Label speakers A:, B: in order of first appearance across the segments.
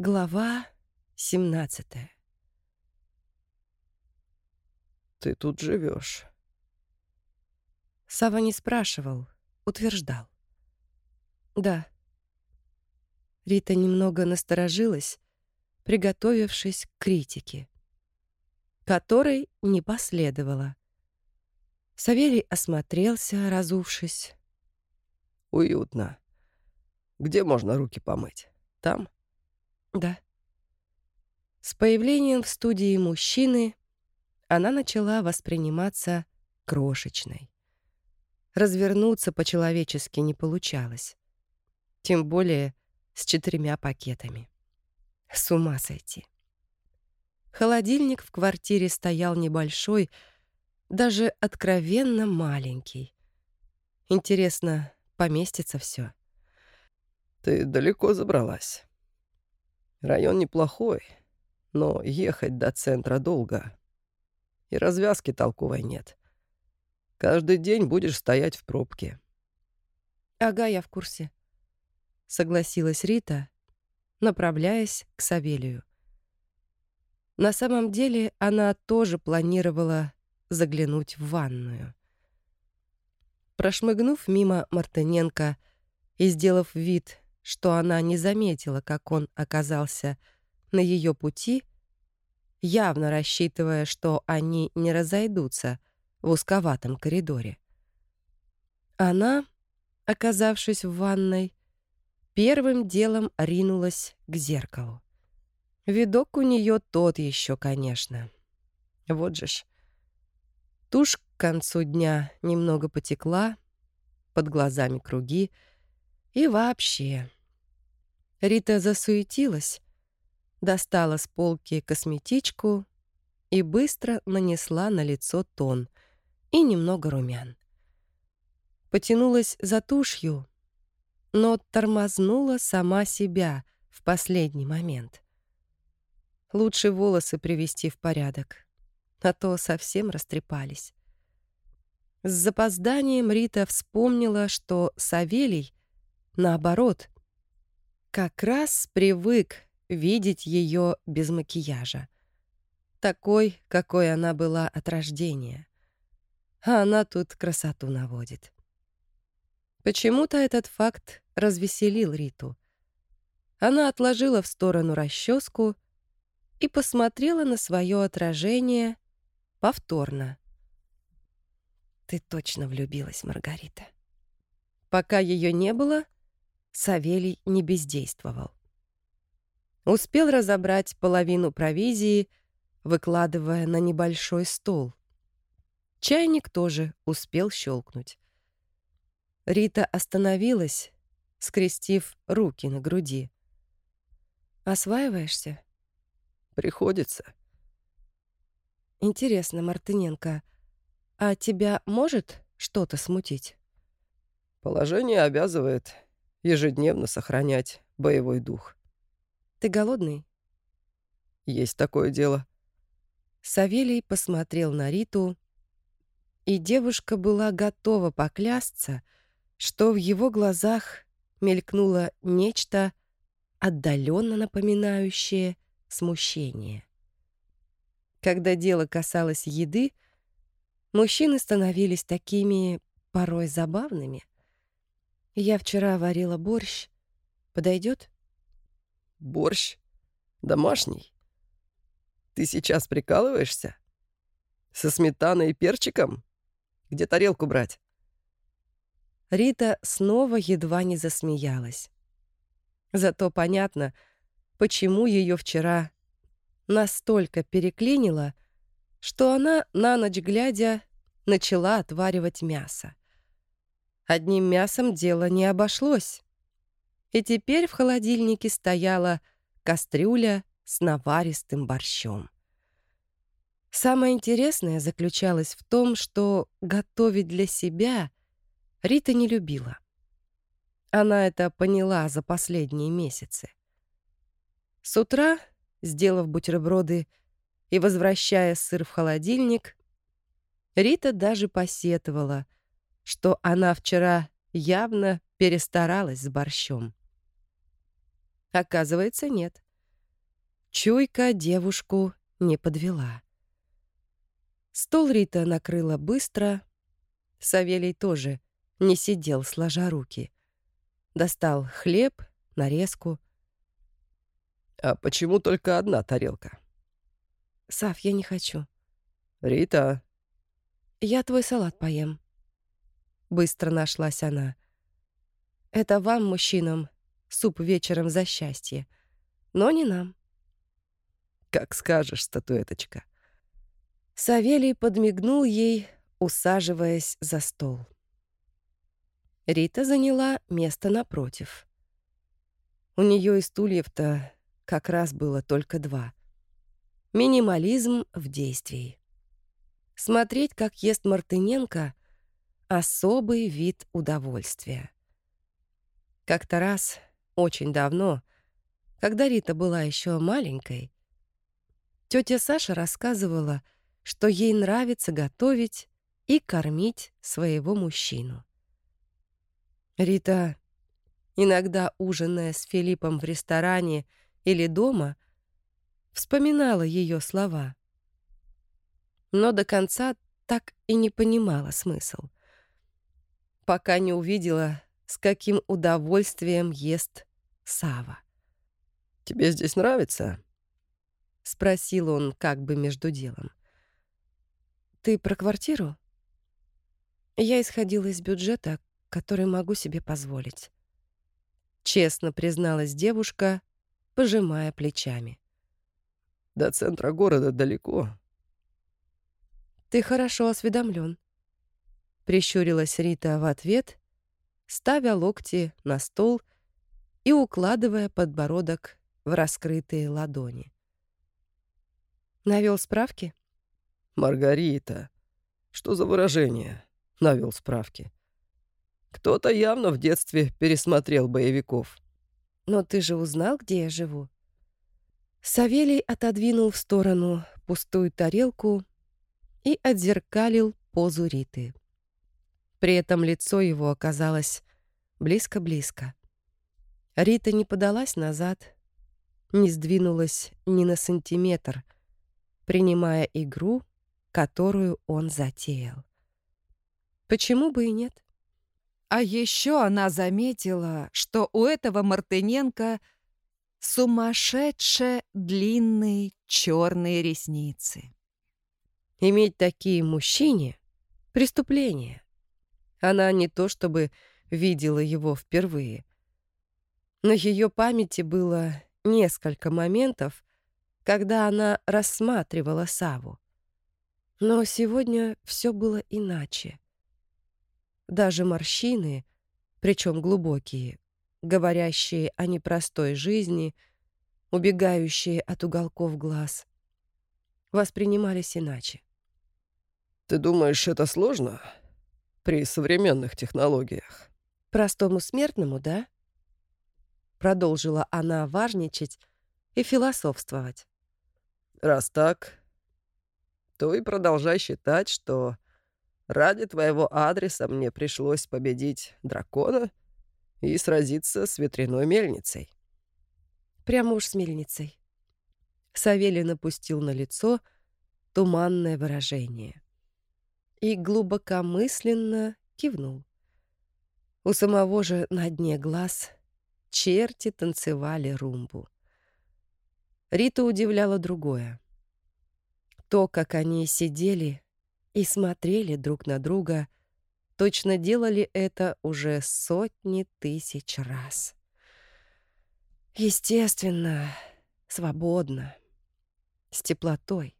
A: Глава 17
B: «Ты тут живешь.
A: Сава не спрашивал, утверждал. «Да». Рита немного насторожилась, приготовившись к критике, которой не последовало. Савелий осмотрелся, разувшись.
B: «Уютно. Где можно руки помыть? Там?»
A: Да. С появлением в студии мужчины она начала восприниматься крошечной. Развернуться по-человечески не получалось. Тем более с четырьмя пакетами. С ума сойти. Холодильник в квартире стоял небольшой, даже откровенно маленький. Интересно, поместится все.
B: «Ты далеко забралась?» Район неплохой, но ехать до центра долго. И развязки толковой нет. Каждый день будешь стоять в пробке.
A: «Ага, я в курсе», — согласилась Рита, направляясь к Савелию. На самом деле она тоже планировала заглянуть в ванную. Прошмыгнув мимо Мартыненко и сделав вид, что она не заметила, как он оказался на ее пути, явно рассчитывая, что они не разойдутся в узковатом коридоре. Она, оказавшись в ванной, первым делом ринулась к зеркалу. Видок у нее тот еще, конечно. Вот же ж. Тушь к концу дня немного потекла, под глазами круги, и вообще Рита засуетилась, достала с полки косметичку и быстро нанесла на лицо тон и немного румян. Потянулась за тушью, но тормознула сама себя в последний момент. Лучше волосы привести в порядок, а то совсем растрепались. С запозданием Рита вспомнила, что Савелий, наоборот, как раз привык видеть ее без макияжа. Такой, какой она была от рождения. А она тут красоту наводит. Почему-то этот факт развеселил Риту. Она отложила в сторону расческу и посмотрела на свое отражение повторно. «Ты точно влюбилась, Маргарита». Пока ее не было — Савелий не бездействовал. Успел разобрать половину провизии, выкладывая на небольшой стол. Чайник тоже успел щелкнуть. Рита остановилась, скрестив руки на груди. «Осваиваешься?»
B: «Приходится».
A: «Интересно, Мартыненко, а тебя может что-то смутить?»
B: «Положение обязывает ежедневно сохранять боевой дух.
A: «Ты голодный?»
B: «Есть такое дело».
A: Савелий посмотрел на Риту, и девушка была готова поклясться, что в его глазах мелькнуло нечто отдаленно напоминающее смущение. Когда дело касалось еды, мужчины становились такими порой забавными. Я вчера варила борщ. Подойдет?
B: Борщ? Домашний? Ты сейчас прикалываешься? Со сметаной и перчиком? Где тарелку брать?
A: Рита снова едва не засмеялась. Зато понятно, почему ее вчера настолько переклинило, что она на ночь глядя начала отваривать мясо. Одним мясом дело не обошлось. И теперь в холодильнике стояла кастрюля с наваристым борщом. Самое интересное заключалось в том, что готовить для себя Рита не любила. Она это поняла за последние месяцы. С утра, сделав бутерброды и возвращая сыр в холодильник, Рита даже посетовала — что она вчера явно перестаралась с борщом. Оказывается, нет. Чуйка девушку не подвела. Стол Рита накрыла быстро. Савелий тоже не сидел, сложа руки. Достал хлеб, нарезку.
B: «А почему только одна тарелка?»
A: «Сав, я не хочу».
B: «Рита».
A: «Я твой салат поем». Быстро нашлась она. «Это вам, мужчинам, суп вечером за счастье, но не нам».
B: «Как скажешь, статуэточка».
A: Савелий подмигнул ей, усаживаясь за стол. Рита заняла место напротив. У нее и стульев-то как раз было только два. Минимализм в действии. Смотреть, как ест Мартыненко — особый вид удовольствия. Как-то раз, очень давно, когда Рита была еще маленькой, тетя Саша рассказывала, что ей нравится готовить и кормить своего мужчину. Рита, иногда ужиная с Филиппом в ресторане или дома, вспоминала ее слова. Но до конца так и не понимала смысл. Пока не увидела, с каким удовольствием ест Сава.
B: «Тебе здесь нравится?»
A: — спросил он как бы между делом. «Ты про квартиру?» Я исходила из бюджета, который могу себе позволить. Честно призналась девушка, пожимая плечами.
B: До центра города далеко.
A: Ты хорошо осведомлен. Прищурилась Рита в ответ, ставя локти на стол и укладывая подбородок в раскрытые ладони. Навел справки?
B: Маргарита. Что за выражение? Навел справки. Кто-то явно в детстве пересмотрел боевиков.
A: Но ты же узнал, где я живу? Савелий отодвинул в сторону пустую тарелку и отзеркалил позу Риты. При этом лицо его оказалось близко-близко. Рита не подалась назад, не сдвинулась ни на сантиметр, принимая игру, которую он затеял. Почему бы и нет?
C: А еще она заметила, что у этого Мартыненко сумасшедшие длинные черные ресницы.
A: Иметь такие мужчине — преступление. Она не то чтобы видела его впервые. На ее памяти было несколько моментов, когда она рассматривала Саву. Но сегодня все было иначе. Даже морщины, причем глубокие, говорящие о непростой жизни, убегающие от уголков глаз, воспринимались иначе.
B: «Ты думаешь, это сложно при современных технологиях?»
A: «Простому смертному, да?» Продолжила она важничать и философствовать.
B: «Раз так, то и продолжай считать, что ради твоего адреса мне пришлось победить дракона и сразиться с ветряной мельницей».
A: «Прямо уж с мельницей». Савелий напустил на лицо туманное выражение и глубокомысленно кивнул. У самого же на дне глаз черти танцевали румбу. Рита удивляла другое. То, как они сидели и смотрели друг на друга, точно делали это уже сотни тысяч раз. Естественно, свободно, с теплотой,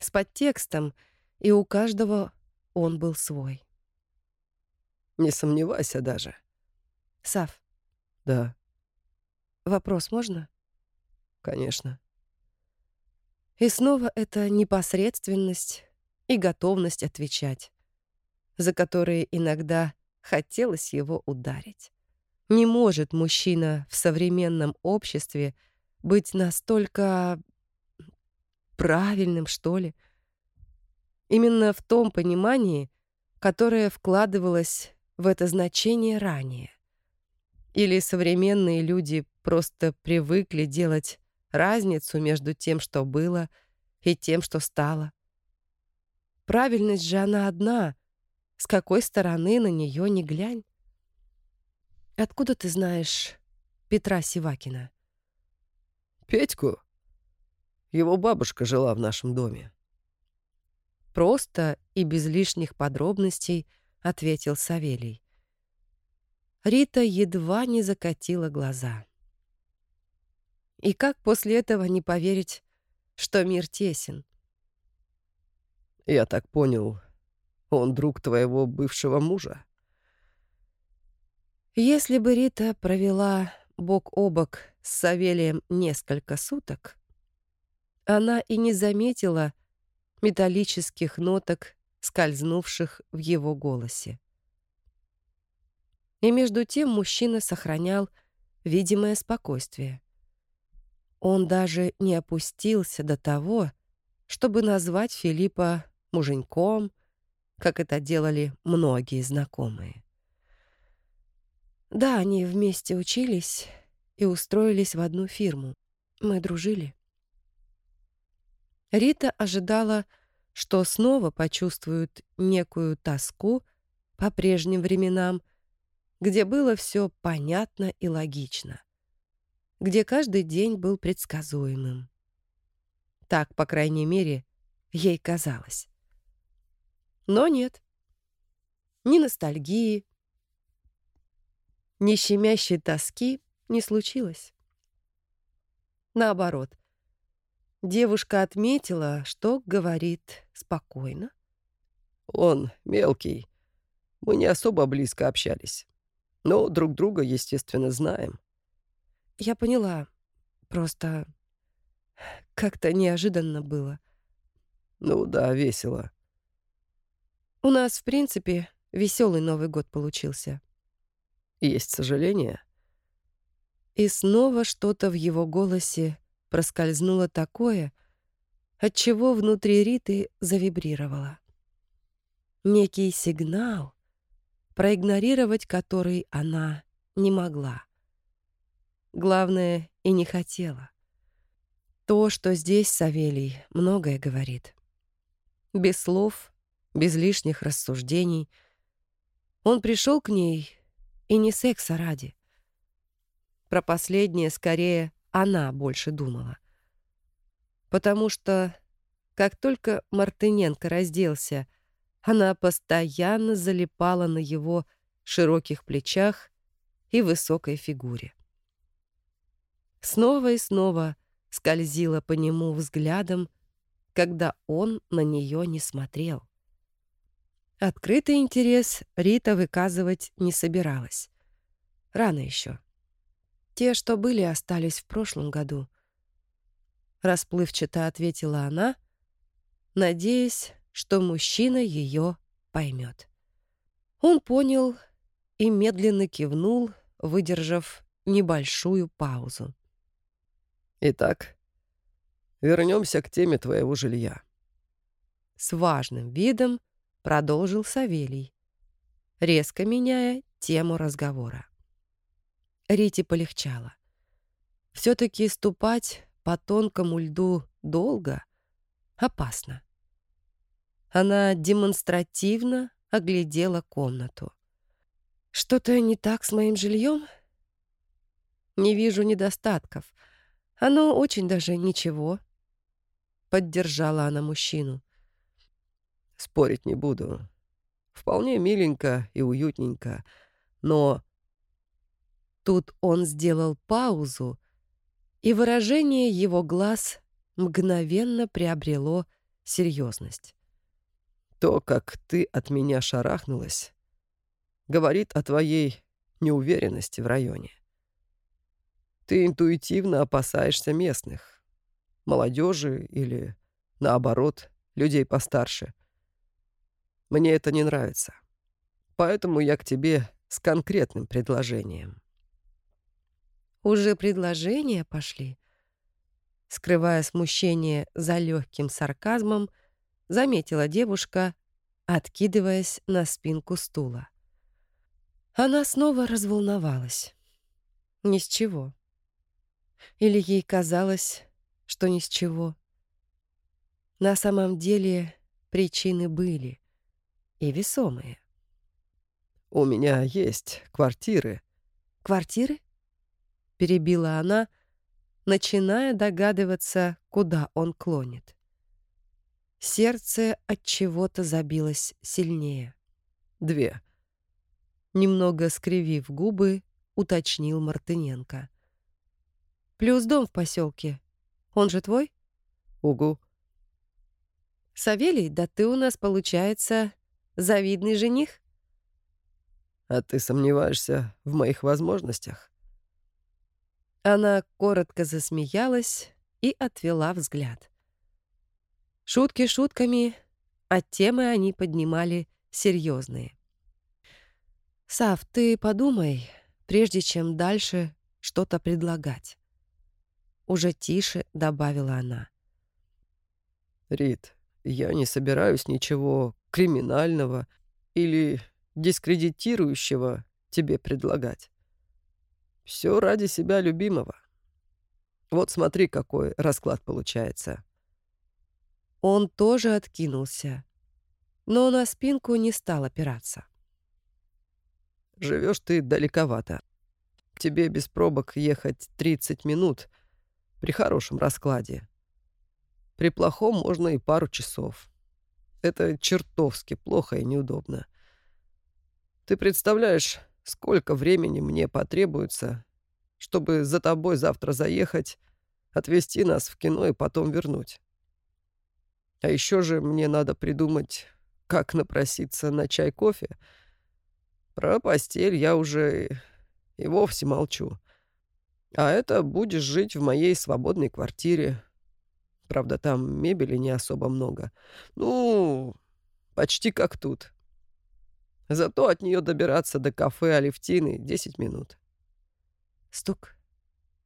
A: с подтекстом — и у каждого он был свой.
B: Не сомневайся даже.
A: Сав.
B: Да.
A: Вопрос можно?
B: Конечно.
A: И снова это непосредственность и готовность отвечать, за которые иногда хотелось его ударить. Не может мужчина в современном обществе быть настолько правильным, что ли, Именно в том понимании, которое вкладывалось в это значение ранее. Или современные люди просто привыкли делать разницу между тем, что было, и тем, что стало. Правильность же она одна, с какой стороны на нее не глянь. Откуда ты знаешь Петра Сивакина?
B: Петьку? Его бабушка жила в нашем доме.
A: Просто и без лишних подробностей ответил Савелий. Рита едва не закатила глаза. И как после этого не поверить, что мир тесен?
B: Я так понял, он друг твоего бывшего мужа?
A: Если бы Рита провела бок о бок с Савелием несколько суток, она и не заметила металлических ноток, скользнувших в его голосе. И между тем мужчина сохранял видимое спокойствие. Он даже не опустился до того, чтобы назвать Филиппа муженьком, как это делали многие знакомые. Да, они вместе учились и устроились в одну фирму. Мы дружили. Рита ожидала, что снова почувствует некую тоску по прежним временам, где было все понятно и логично, где каждый день был предсказуемым. Так, по крайней мере, ей казалось. Но нет. Ни ностальгии, ни щемящей тоски не случилось. Наоборот, девушка отметила, что говорит спокойно.
B: «Он мелкий. Мы не особо близко общались. Но друг друга, естественно, знаем».
A: «Я поняла. Просто как-то неожиданно было».
B: «Ну да, весело».
A: «У нас, в принципе, веселый Новый год получился».
B: Есть сожаление?»
A: И снова что-то в его голосе проскользнуло такое, от чего внутри Риты завибрировало. Некий сигнал, проигнорировать который она не могла. Главное, и не хотела. То, что здесь Савелий многое говорит. Без слов, без лишних рассуждений. Он пришел к ней и не секса ради. Про последнее скорее она больше думала. Потому что, как только Мартыненко разделся, она постоянно залипала на его широких плечах и высокой фигуре. Снова и снова скользила по нему взглядом, когда он на нее не смотрел. Открытый интерес Рита выказывать не собиралась. Рано еще. Те, что были, остались в прошлом году. Расплывчато ответила она, надеясь, что мужчина ее поймет. Он понял и медленно кивнул, выдержав небольшую паузу.
B: «Итак, вернемся к теме твоего жилья».
A: С важным видом продолжил Савелий, резко меняя тему разговора. Рите полегчало. Все-таки ступать по тонкому льду долго опасно. Она демонстративно оглядела комнату. «Что-то не так с моим жильем? Не вижу недостатков. Оно очень даже ничего», — поддержала она мужчину.
B: Спорить не буду. Вполне миленько и уютненько. Но...
A: Тут он сделал паузу, и выражение его глаз мгновенно приобрело серьезность.
B: То, как ты от меня шарахнулась, говорит о твоей неуверенности в районе. Ты интуитивно опасаешься местных, молодежи или, наоборот, людей постарше — мне это не нравится. Поэтому я к тебе с конкретным предложением».
A: «Уже предложения пошли?» Скрывая смущение за легким сарказмом, заметила девушка, откидываясь на спинку стула. Она снова разволновалась. Ни с чего. Или ей казалось, что ни с чего. На самом деле причины были и весомые.
B: «У меня есть квартиры».
A: «Квартиры?» — перебила она, начиная догадываться, куда он клонит. Сердце от чего-то забилось сильнее.
B: «Две».
A: Немного скривив губы, уточнил Мартыненко. «Плюс дом в поселке. Он же твой?»
B: «Угу».
A: «Савелий, да ты у нас, получается, завидный жених?»
B: «А ты сомневаешься в моих возможностях?»
A: Она коротко засмеялась и отвела взгляд. Шутки шутками, а темы они поднимали серьезные. «Сав, ты подумай, прежде чем дальше что-то предлагать». Уже тише добавила она.
B: «Рит, я не собираюсь ничего криминального или дискредитирующего тебе предлагать. Все ради себя любимого. Вот смотри, какой расклад получается.
A: Он тоже откинулся, но на спинку не стал опираться.
B: Живешь ты далековато. Тебе без пробок ехать 30 минут при хорошем раскладе. При плохом можно и пару часов. Это чертовски плохо и неудобно. Ты представляешь, сколько времени мне потребуется, чтобы за тобой завтра заехать, отвезти нас в кино и потом вернуть. А еще же мне надо придумать, как напроситься на чай-кофе. Про постель я уже и вовсе молчу. А это будешь жить в моей свободной квартире. Правда, там мебели не особо много. Ну, почти как тут. Зато от нее добираться до кафе Алевтины 10 минут.
A: Стук,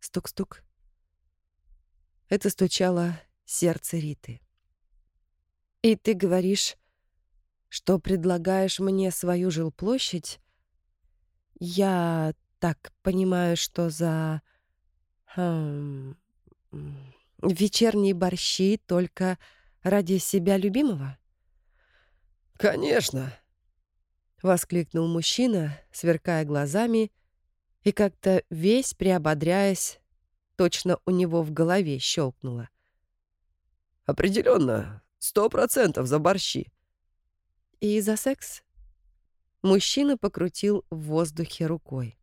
A: стук-стук. Это стучало сердце Риты. «И ты говоришь, что предлагаешь мне свою жилплощадь? Я так понимаю, что за... Хм, вечерние борщи только ради себя любимого?»
B: «Конечно!»
A: — воскликнул мужчина, сверкая глазами и как-то весь приободряясь, точно у него в голове щелкнуло.
B: «Определенно, сто процентов за борщи».
A: «И за секс?» Мужчина покрутил в воздухе рукой.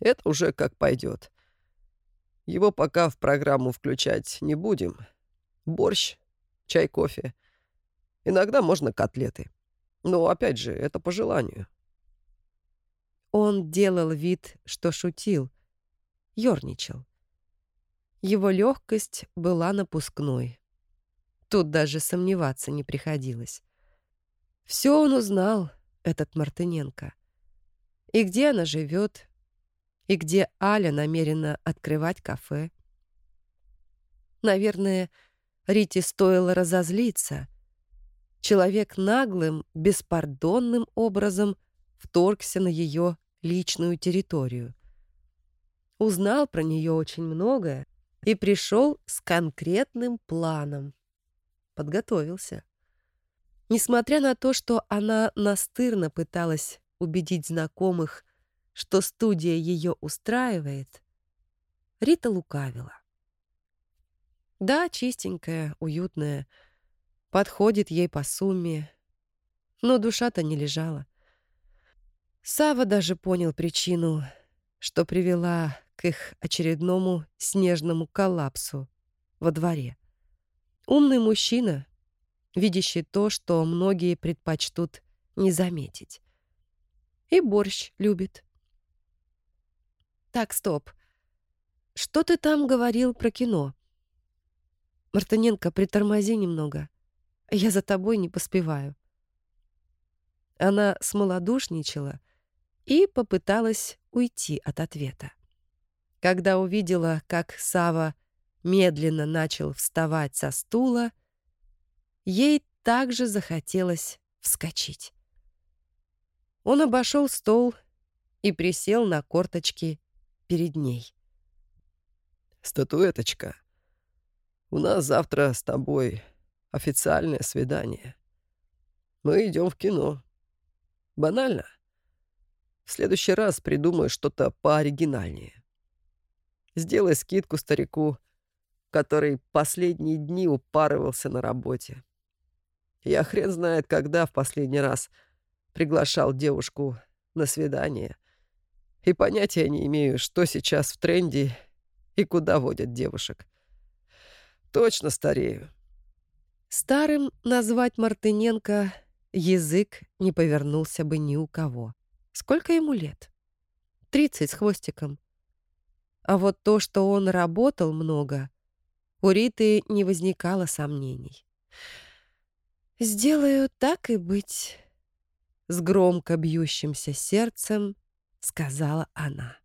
B: «Это уже как пойдет. Его пока в программу включать не будем. Борщ, чай, кофе. Иногда можно котлеты». Но, опять же, это по желанию.
A: Он делал вид, что шутил, ерничал. Его легкость была напускной. Тут даже сомневаться не приходилось. Все он узнал, этот Мартыненко. И где она живет, и где Аля намерена открывать кафе. Наверное, Рите стоило разозлиться, человек наглым, беспардонным образом вторгся на ее личную территорию. Узнал про нее очень многое и пришел с конкретным планом. Подготовился. Несмотря на то, что она настырно пыталась убедить знакомых, что студия ее устраивает, Рита лукавила. Да, чистенькая, уютная, подходит ей по сумме, но душа-то не лежала. Сава даже понял причину, что привела к их очередному снежному коллапсу во дворе. Умный мужчина, видящий то, что многие предпочтут не заметить. И борщ любит. Так, стоп. Что ты там говорил про кино? Мартыненко, притормози немного. Я за тобой не поспеваю». Она смолодушничала и попыталась уйти от ответа. Когда увидела, как Сава медленно начал вставать со стула, ей также захотелось вскочить. Он обошел стол и присел на корточки перед ней.
B: Статуэточка, у нас завтра с тобой официальное свидание. Мы идем в кино. Банально. В следующий раз придумай что-то пооригинальнее. Сделай скидку старику, который последние дни упарывался на работе. Я хрен знает, когда в последний раз приглашал девушку на свидание. И понятия не имею, что сейчас в тренде и куда водят девушек. Точно старею.
A: Старым назвать Мартыненко язык не повернулся бы ни у кого. Сколько ему лет? Тридцать с хвостиком. А вот то, что он работал много, у Риты не возникало сомнений. «Сделаю так и быть», — с громко бьющимся сердцем сказала она.